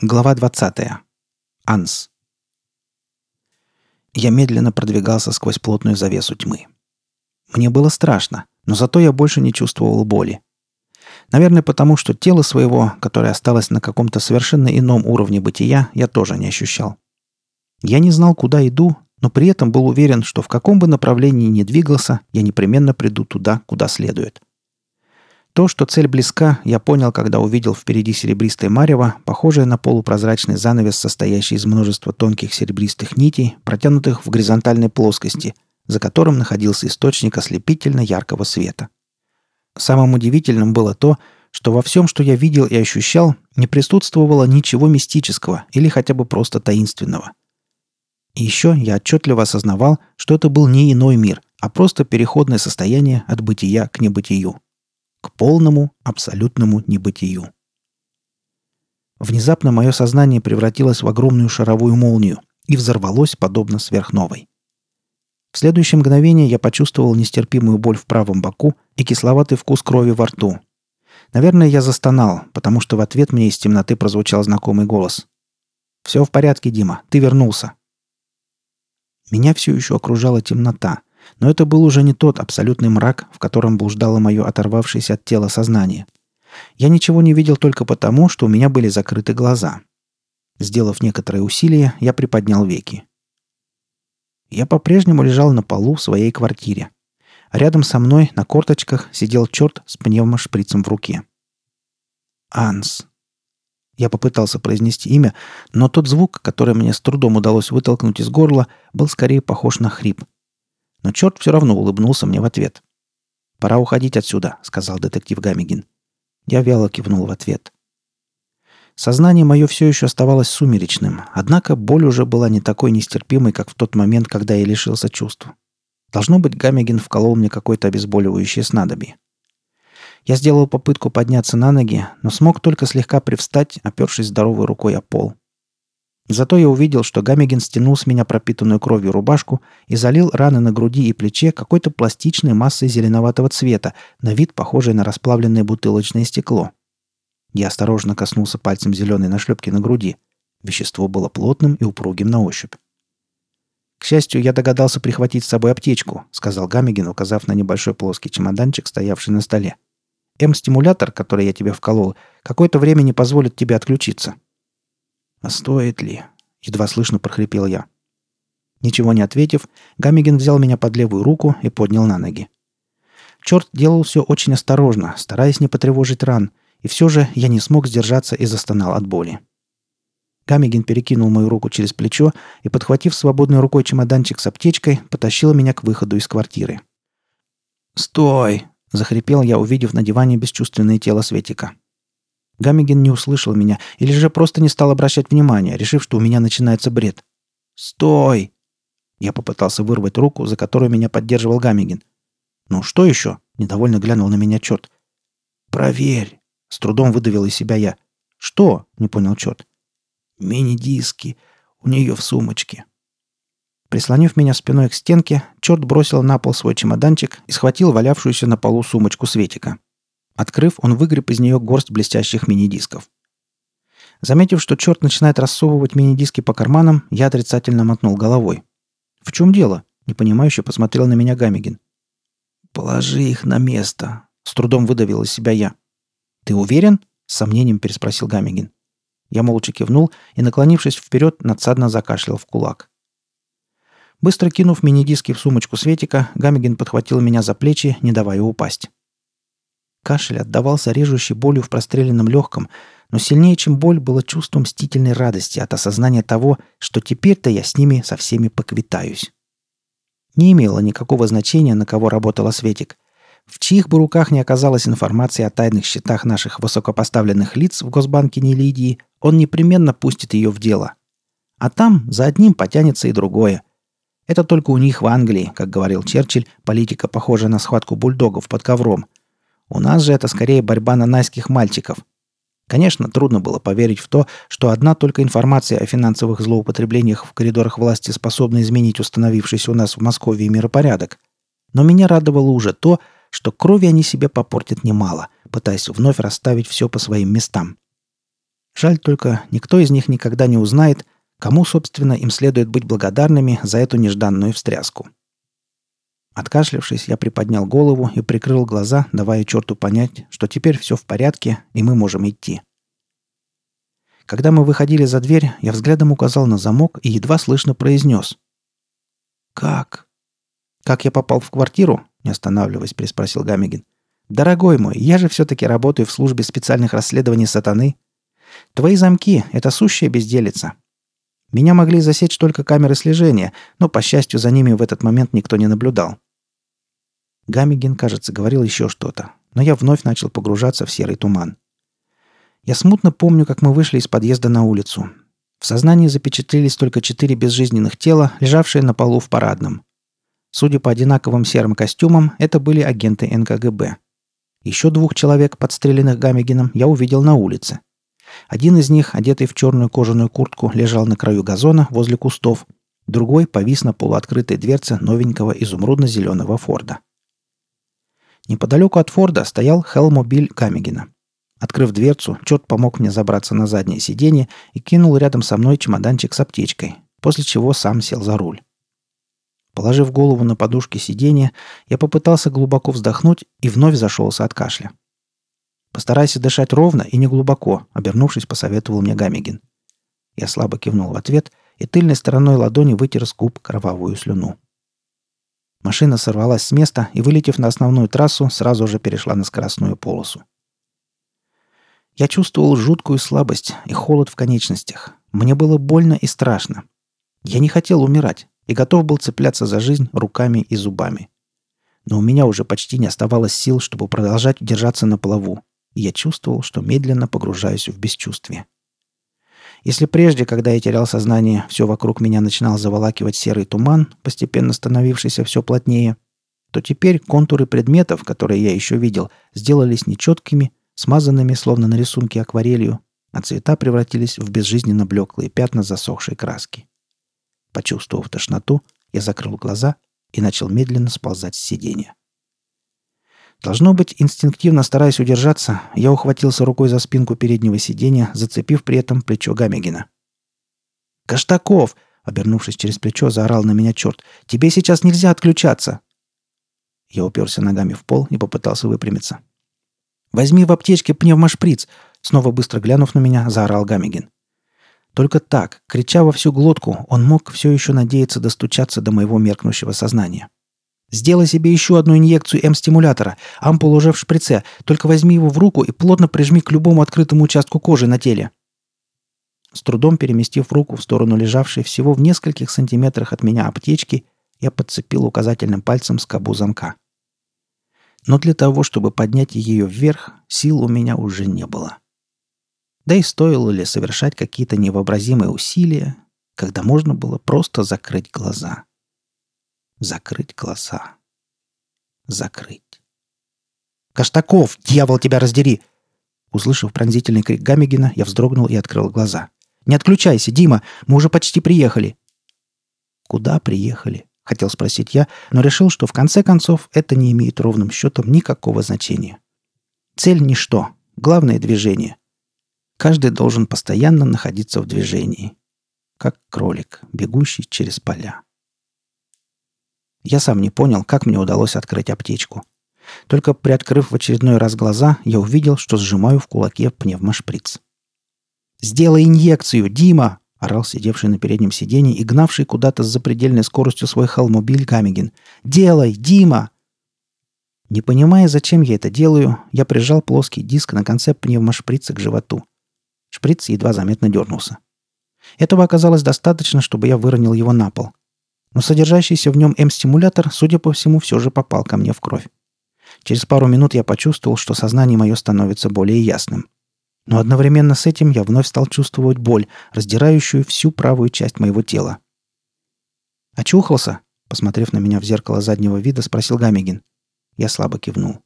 Глава 20. Анс. Я медленно продвигался сквозь плотную завесу тьмы. Мне было страшно, но зато я больше не чувствовал боли. Наверное, потому что тело своего, которое осталось на каком-то совершенно ином уровне бытия, я тоже не ощущал. Я не знал, куда иду, но при этом был уверен, что в каком бы направлении ни двигался, я непременно приду туда, куда следует. То, что цель близка, я понял, когда увидел впереди серебристое марево, похожее на полупрозрачный занавес, состоящий из множества тонких серебристых нитей, протянутых в горизонтальной плоскости, за которым находился источник ослепительно яркого света. Самым удивительным было то, что во всем, что я видел и ощущал, не присутствовало ничего мистического или хотя бы просто таинственного. И еще я отчетливо осознавал, что это был не иной мир, а просто переходное состояние от бытия к небытию к полному, абсолютному небытию. Внезапно мое сознание превратилось в огромную шаровую молнию и взорвалось, подобно сверхновой. В следующее мгновение я почувствовал нестерпимую боль в правом боку и кисловатый вкус крови во рту. Наверное, я застонал, потому что в ответ мне из темноты прозвучал знакомый голос. «Все в порядке, Дима, ты вернулся». Меня все еще окружала темнота, но это был уже не тот абсолютный мрак, в котором блуждало мое оторвавшееся от тела сознание. Я ничего не видел только потому, что у меня были закрыты глаза. Сделав некоторые усилия, я приподнял веки. Я по-прежнему лежал на полу в своей квартире. рядом со мной на корточках сидел черт с пневмошприцем в руке. Анс. Я попытался произнести имя, но тот звук, который мне с трудом удалось вытолкнуть из горла, был скорее похож на хрип – но черт все равно улыбнулся мне в ответ. «Пора уходить отсюда», — сказал детектив Гамигин. Я вяло кивнул в ответ. Сознание мое все еще оставалось сумеречным, однако боль уже была не такой нестерпимой, как в тот момент, когда я лишился чувств. Должно быть, Гамигин вколол мне какое-то обезболивающее снадобье. Я сделал попытку подняться на ноги, но смог только слегка привстать, опершись здоровой рукой о пол. Зато я увидел, что Гамигин стянул с меня пропитанную кровью рубашку и залил раны на груди и плече какой-то пластичной массой зеленоватого цвета, на вид похожей на расплавленное бутылочное стекло. Я осторожно коснулся пальцем зеленой нашлепки на груди. Вещество было плотным и упругим на ощупь. «К счастью, я догадался прихватить с собой аптечку», — сказал Гамигин, указав на небольшой плоский чемоданчик, стоявший на столе. «М-стимулятор, который я тебе вколол, какое-то время не позволит тебе отключиться». «А стоит ли?» — едва слышно прохрипел я. Ничего не ответив, Гамигин взял меня под левую руку и поднял на ноги. Черт делал все очень осторожно, стараясь не потревожить ран, и все же я не смог сдержаться и застонал от боли. Гамигин перекинул мою руку через плечо и, подхватив свободной рукой чемоданчик с аптечкой, потащил меня к выходу из квартиры. «Стой!» — захрипел я, увидев на диване бесчувственное тело Светика. Гамигин не услышал меня или же просто не стал обращать внимания, решив, что у меня начинается бред. «Стой!» Я попытался вырвать руку, за которую меня поддерживал Гамигин. «Ну что еще?» — недовольно глянул на меня черт. «Проверь!» — с трудом выдавил из себя я. «Что?» — не понял черт. «Мини-диски. У нее в сумочке». Прислонив меня спиной к стенке, черт бросил на пол свой чемоданчик и схватил валявшуюся на полу сумочку Светика. Открыв, он выгреб из нее горсть блестящих мини-дисков. Заметив, что черт начинает рассовывать мини-диски по карманам, я отрицательно мотнул головой. «В чем дело?» — непонимающе посмотрел на меня Гамигин. «Положи их на место», — с трудом выдавил из себя я. «Ты уверен?» — с сомнением переспросил Гамигин. Я молча кивнул и, наклонившись вперед, надсадно закашлял в кулак. Быстро кинув мини-диски в сумочку Светика, Гамигин подхватил меня за плечи, не давая упасть. Кашель отдавался режущей болью в простреленном легком, но сильнее, чем боль, было чувство мстительной радости от осознания того, что теперь-то я с ними со всеми поквитаюсь. Не имело никакого значения, на кого работала Светик. В чьих бы руках не оказалась информация о тайных счетах наших высокопоставленных лиц в Госбанке Нелидии, он непременно пустит ее в дело. А там за одним потянется и другое. Это только у них в Англии, как говорил Черчилль, политика похожа на схватку бульдогов под ковром – у нас же это скорее борьба нанайских мальчиков. Конечно, трудно было поверить в то, что одна только информация о финансовых злоупотреблениях в коридорах власти способна изменить установившийся у нас в Москве миропорядок. Но меня радовало уже то, что крови они себе попортят немало, пытаясь вновь расставить все по своим местам. Жаль только, никто из них никогда не узнает, кому, собственно, им следует быть благодарными за эту нежданную встряску. Откашлявшись, я приподнял голову и прикрыл глаза, давая черту понять, что теперь все в порядке, и мы можем идти. Когда мы выходили за дверь, я взглядом указал на замок и едва слышно произнес. «Как?» «Как я попал в квартиру?» — не останавливаясь, переспросил Гамигин. «Дорогой мой, я же все-таки работаю в службе специальных расследований сатаны. Твои замки — это сущая безделица. Меня могли засечь только камеры слежения, но, по счастью, за ними в этот момент никто не наблюдал. Гамигин, кажется, говорил еще что-то, но я вновь начал погружаться в серый туман. Я смутно помню, как мы вышли из подъезда на улицу. В сознании запечатлелись только четыре безжизненных тела, лежавшие на полу в парадном. Судя по одинаковым серым костюмам, это были агенты НКГБ. Еще двух человек, подстреленных Гамигином, я увидел на улице. Один из них, одетый в черную кожаную куртку, лежал на краю газона возле кустов. Другой повис на полуоткрытой дверце новенького изумрудно-зеленого Форда. Неподалеку от Форда стоял Хелмобиль Камигина. Открыв дверцу, Чет помог мне забраться на заднее сиденье и кинул рядом со мной чемоданчик с аптечкой, после чего сам сел за руль. Положив голову на подушки сиденья, я попытался глубоко вздохнуть и вновь зашелся от кашля. «Постарайся дышать ровно и не глубоко», — обернувшись, посоветовал мне Гамигин. Я слабо кивнул в ответ и тыльной стороной ладони вытер с губ кровавую слюну. Машина сорвалась с места и, вылетев на основную трассу, сразу же перешла на скоростную полосу. Я чувствовал жуткую слабость и холод в конечностях. Мне было больно и страшно. Я не хотел умирать и готов был цепляться за жизнь руками и зубами. Но у меня уже почти не оставалось сил, чтобы продолжать держаться на плаву, и я чувствовал, что медленно погружаюсь в бесчувствие. Если прежде, когда я терял сознание, все вокруг меня начинал заволакивать серый туман, постепенно становившийся все плотнее, то теперь контуры предметов, которые я еще видел, сделались нечеткими, смазанными, словно на рисунке акварелью, а цвета превратились в безжизненно блеклые пятна засохшей краски. Почувствовав тошноту, я закрыл глаза и начал медленно сползать с сиденья. Должно быть, инстинктивно стараясь удержаться, я ухватился рукой за спинку переднего сиденья, зацепив при этом плечо Гамегина. «Каштаков!» — обернувшись через плечо, заорал на меня черт. «Тебе сейчас нельзя отключаться!» Я уперся ногами в пол и попытался выпрямиться. «Возьми в аптечке пневмошприц!» Снова быстро глянув на меня, заорал Гамегин. Только так, крича во всю глотку, он мог все еще надеяться достучаться до моего меркнущего сознания. Сделай себе еще одну инъекцию М-стимулятора. Ампул уже в шприце. Только возьми его в руку и плотно прижми к любому открытому участку кожи на теле. С трудом переместив руку в сторону лежавшей всего в нескольких сантиметрах от меня аптечки, я подцепил указательным пальцем скобу замка. Но для того, чтобы поднять ее вверх, сил у меня уже не было. Да и стоило ли совершать какие-то невообразимые усилия, когда можно было просто закрыть глаза. Закрыть глаза. Закрыть. «Каштаков, дьявол тебя раздери!» Услышав пронзительный крик Гамигина, я вздрогнул и открыл глаза. «Не отключайся, Дима! Мы уже почти приехали!» «Куда приехали?» — хотел спросить я, но решил, что в конце концов это не имеет ровным счетом никакого значения. Цель — ничто. Главное — движение. Каждый должен постоянно находиться в движении. Как кролик, бегущий через поля. Я сам не понял, как мне удалось открыть аптечку. Только приоткрыв в очередной раз глаза, я увидел, что сжимаю в кулаке пневмошприц. «Сделай инъекцию, Дима!» — орал сидевший на переднем сиденье и гнавший куда-то с запредельной скоростью свой холмобиль Гамигин. «Делай, Дима!» Не понимая, зачем я это делаю, я прижал плоский диск на конце пневмошприца к животу. Шприц едва заметно дернулся. Этого оказалось достаточно, чтобы я выронил его на пол но содержащийся в нем М-стимулятор, судя по всему, все же попал ко мне в кровь. Через пару минут я почувствовал, что сознание мое становится более ясным. Но одновременно с этим я вновь стал чувствовать боль, раздирающую всю правую часть моего тела. «Очухался?» — посмотрев на меня в зеркало заднего вида, спросил Гамигин. Я слабо кивнул.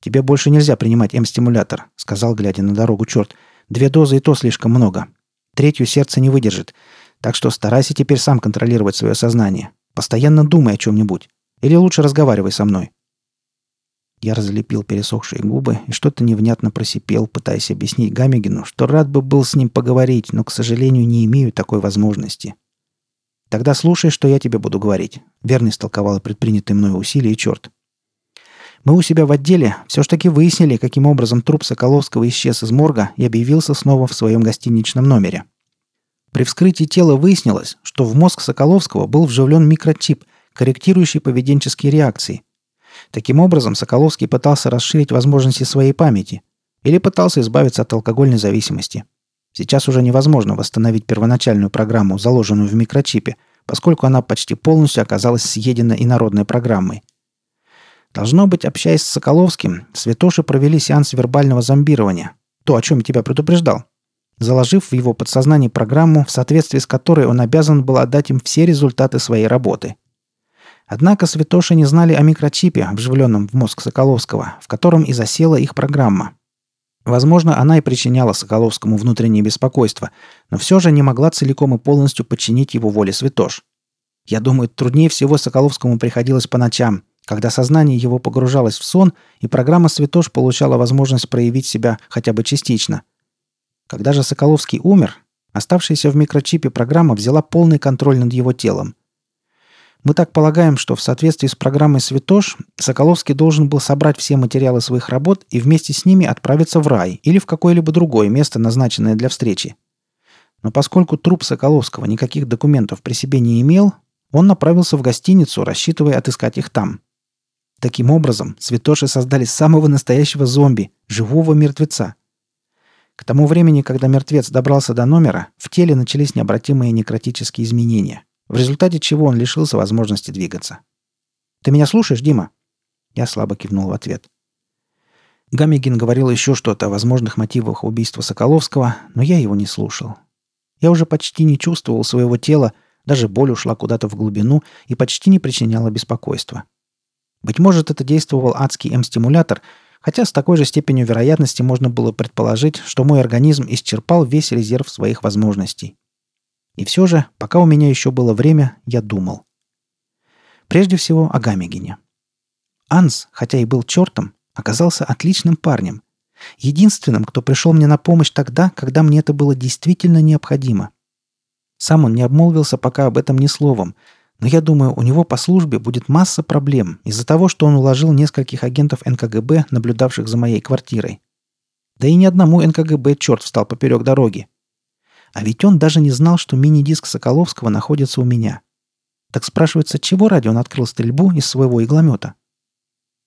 «Тебе больше нельзя принимать М-стимулятор», — сказал, глядя на дорогу черт. «Две дозы и то слишком много. Третью сердце не выдержит. Так что старайся теперь сам контролировать свое сознание. Постоянно думай о чем-нибудь. Или лучше разговаривай со мной. Я разлепил пересохшие губы и что-то невнятно просипел, пытаясь объяснить Гамегину, что рад бы был с ним поговорить, но, к сожалению, не имею такой возможности. «Тогда слушай, что я тебе буду говорить», — верно истолковала предпринятые мною усилия и черт. Мы у себя в отделе все ж таки выяснили, каким образом труп Соколовского исчез из морга и объявился снова в своем гостиничном номере. При вскрытии тела выяснилось, что в мозг Соколовского был вживлен микрочип, корректирующий поведенческие реакции. Таким образом, Соколовский пытался расширить возможности своей памяти или пытался избавиться от алкогольной зависимости. Сейчас уже невозможно восстановить первоначальную программу, заложенную в микрочипе, поскольку она почти полностью оказалась съедена инородной программой – Должно быть, общаясь с Соколовским, святоши провели сеанс вербального зомбирования. То, о чем я тебя предупреждал. Заложив в его подсознание программу, в соответствии с которой он обязан был отдать им все результаты своей работы. Однако святоши не знали о микрочипе, вживленном в мозг Соколовского, в котором и засела их программа. Возможно, она и причиняла Соколовскому внутреннее беспокойство, но все же не могла целиком и полностью подчинить его воле святош. Я думаю, труднее всего Соколовскому приходилось по ночам – когда сознание его погружалось в сон, и программа «Святош» получала возможность проявить себя хотя бы частично. Когда же Соколовский умер, оставшаяся в микрочипе программа взяла полный контроль над его телом. Мы так полагаем, что в соответствии с программой «Святош» Соколовский должен был собрать все материалы своих работ и вместе с ними отправиться в рай или в какое-либо другое место, назначенное для встречи. Но поскольку труп Соколовского никаких документов при себе не имел, он направился в гостиницу, рассчитывая отыскать их там – Таким образом, святоши создали самого настоящего зомби, живого мертвеца. К тому времени, когда мертвец добрался до номера, в теле начались необратимые некротические изменения, в результате чего он лишился возможности двигаться. «Ты меня слушаешь, Дима?» Я слабо кивнул в ответ. Гамигин говорил еще что-то о возможных мотивах убийства Соколовского, но я его не слушал. Я уже почти не чувствовал своего тела, даже боль ушла куда-то в глубину и почти не причиняла беспокойства. Быть может, это действовал адский М-стимулятор, хотя с такой же степенью вероятности можно было предположить, что мой организм исчерпал весь резерв своих возможностей. И все же, пока у меня еще было время, я думал. Прежде всего о Гамегине. Анс, хотя и был чертом, оказался отличным парнем. Единственным, кто пришел мне на помощь тогда, когда мне это было действительно необходимо. Сам он не обмолвился пока об этом ни словом, но я думаю, у него по службе будет масса проблем из-за того, что он уложил нескольких агентов НКГБ, наблюдавших за моей квартирой. Да и ни одному НКГБ черт встал поперек дороги. А ведь он даже не знал, что мини-диск Соколовского находится у меня. Так спрашивается, чего ради он открыл стрельбу из своего игломета?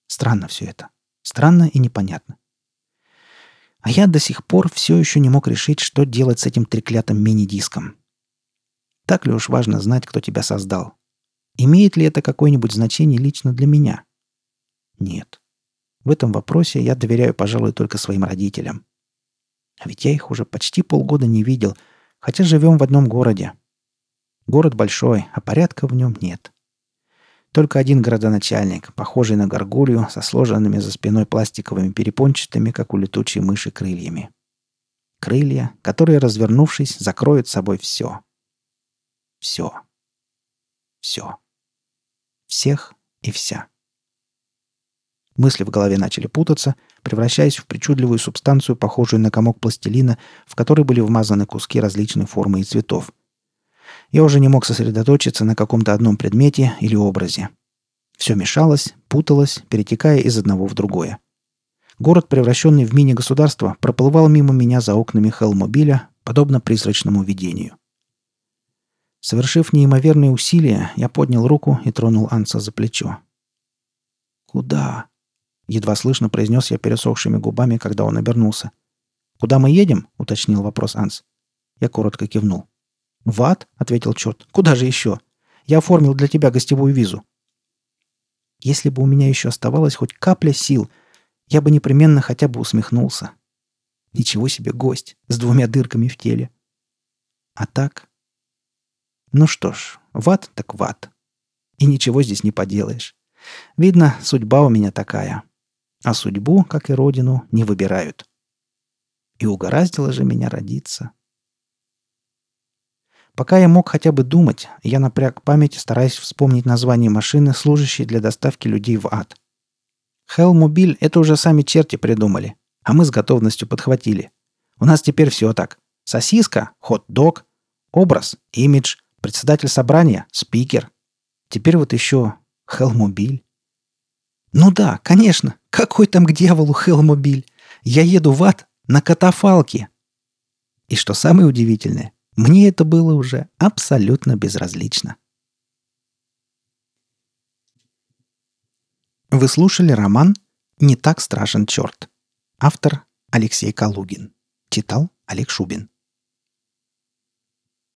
Странно все это. Странно и непонятно. А я до сих пор все еще не мог решить, что делать с этим треклятым мини-диском. Так ли уж важно знать, кто тебя создал? Имеет ли это какое-нибудь значение лично для меня? Нет. В этом вопросе я доверяю, пожалуй, только своим родителям. А ведь я их уже почти полгода не видел, хотя живем в одном городе. Город большой, а порядка в нем нет. Только один городоначальник, похожий на горгулью, со сложенными за спиной пластиковыми перепончатыми, как у летучей мыши, крыльями. Крылья, которые, развернувшись, закроют собой все. Все. Все. Всех и вся. Мысли в голове начали путаться, превращаясь в причудливую субстанцию, похожую на комок пластилина, в который были вмазаны куски различной формы и цветов. Я уже не мог сосредоточиться на каком-то одном предмете или образе. Все мешалось, путалось, перетекая из одного в другое. Город, превращенный в мини-государство, проплывал мимо меня за окнами Хелмобиля, подобно призрачному видению. Совершив неимоверные усилия, я поднял руку и тронул Анса за плечо. «Куда?» — едва слышно произнес я пересохшими губами, когда он обернулся. «Куда мы едем?» — уточнил вопрос Анс. Я коротко кивнул. «В ад?» — ответил черт. «Куда же еще? Я оформил для тебя гостевую визу». Если бы у меня еще оставалась хоть капля сил, я бы непременно хотя бы усмехнулся. Ничего себе гость с двумя дырками в теле. А так ну что ж, ват так ват. И ничего здесь не поделаешь. Видно, судьба у меня такая. А судьбу, как и родину, не выбирают. И угораздило же меня родиться. Пока я мог хотя бы думать, я напряг память, стараясь вспомнить название машины, служащей для доставки людей в ад. Хелмобиль — это уже сами черти придумали, а мы с готовностью подхватили. У нас теперь все так. Сосиска — хот-дог, образ — имидж, председатель собрания — спикер. Теперь вот еще Хелмобиль. Ну да, конечно, какой там к дьяволу Хелмобиль? Я еду в ад на катафалке. И что самое удивительное, мне это было уже абсолютно безразлично. Вы слушали роман «Не так страшен черт». Автор Алексей Калугин. Читал Олег Шубин.